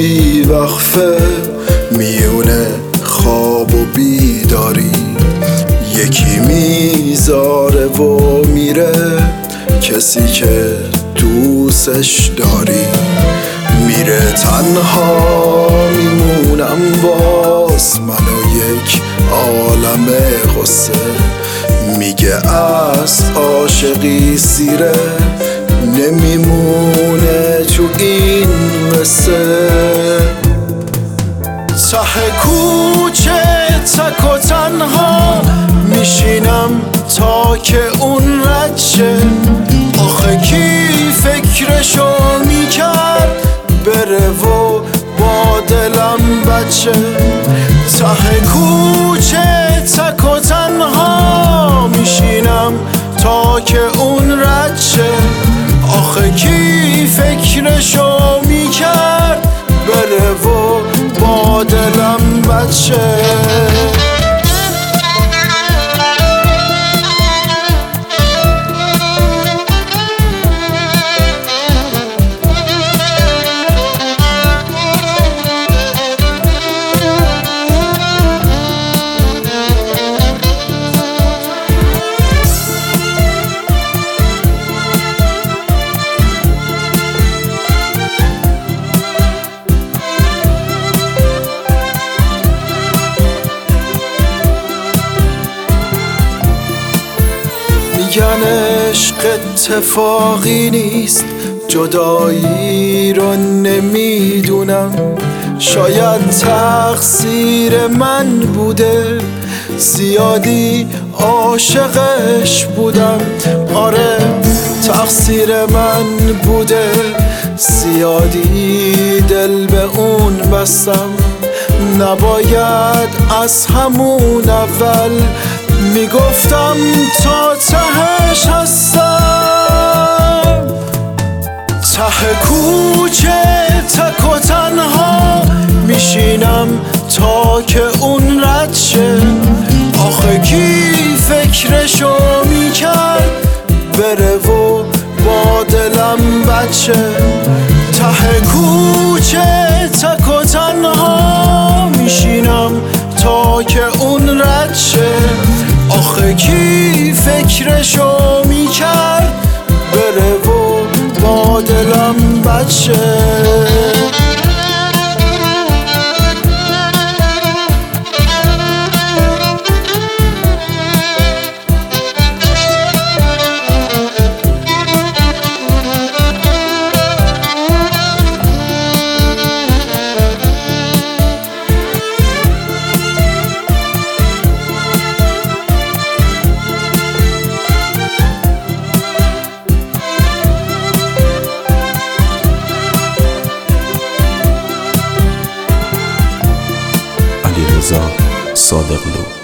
بی وقفه میونه خواب و بیداری. یکی می‌ذاره و میره کسی که دوستش داری. میره تنها میمونم باز منو یک عالم غصه میگه از عاشقی سیره نمیمونه تو این قصه. ته کوچه تک و تنها میشینم تا که اون رد شه. آخه کی فکرشو می‌کرد بره و با دلم بچه. ته کوچه دلم بچه میگن عشق اتفاقی نیست. جدایی رو نمی‌دونم. شاید تقصیر من بوده. زیادی عاشقش بودم. آره تقصیر من بوده. زیادی دل به اون بستم. نباید از همون اول می‌گفتم تا تهش هستم. ته کوچه تک و تنها میشینم تا که اون رد شه. آخه کی فکرشو می‌کرد؟ بره و با دلم بچه. ته کوچه تک و تنها میشینم تا که اون رد شه. فکرشو می‌کرد. بره و با دلم بچه. علیرضا صادقلو